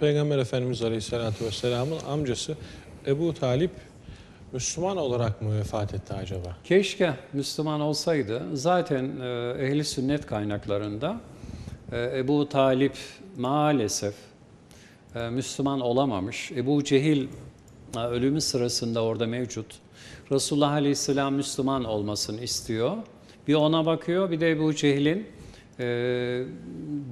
Peygamber Efendimiz Aleyhisselatü Vesselam'ın amcası Ebu Talip Müslüman olarak mı vefat etti acaba? Keşke Müslüman olsaydı. Zaten e, ehli sünnet kaynaklarında e, Ebu Talip maalesef e, Müslüman olamamış. Ebu Cehil ölümü sırasında orada mevcut. Resulullah Aleyhisselam Müslüman olmasını istiyor. Bir ona bakıyor bir de Ebu Cehil'in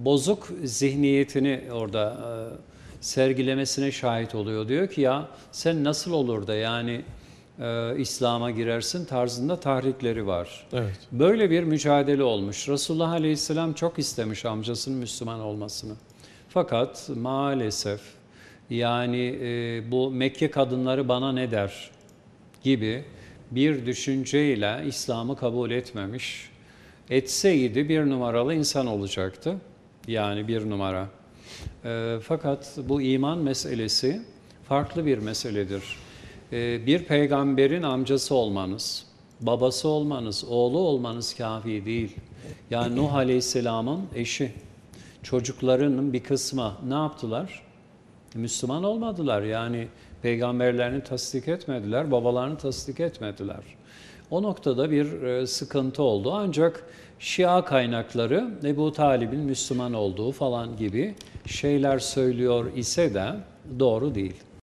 bozuk zihniyetini orada e, sergilemesine şahit oluyor. Diyor ki ya sen nasıl olur da yani e, İslam'a girersin tarzında tahrikleri var. Evet. Böyle bir mücadele olmuş. Resulullah Aleyhisselam çok istemiş amcasının Müslüman olmasını. Fakat maalesef yani e, bu Mekke kadınları bana ne der gibi bir düşünceyle İslam'ı kabul etmemiş. Etseydi bir numaralı insan olacaktı. Yani bir numara. E, fakat bu iman meselesi farklı bir meseledir. E, bir peygamberin amcası olmanız, babası olmanız, oğlu olmanız kafi değil. Yani Nuh Aleyhisselam'ın eşi, çocuklarının bir kısmı ne yaptılar? Müslüman olmadılar. Yani peygamberlerini tasdik etmediler, babalarını tasdik etmediler. O noktada bir e, sıkıntı oldu. Ancak Şia kaynakları Ebu Talib'in Müslüman olduğu falan gibi şeyler söylüyor ise de doğru değil.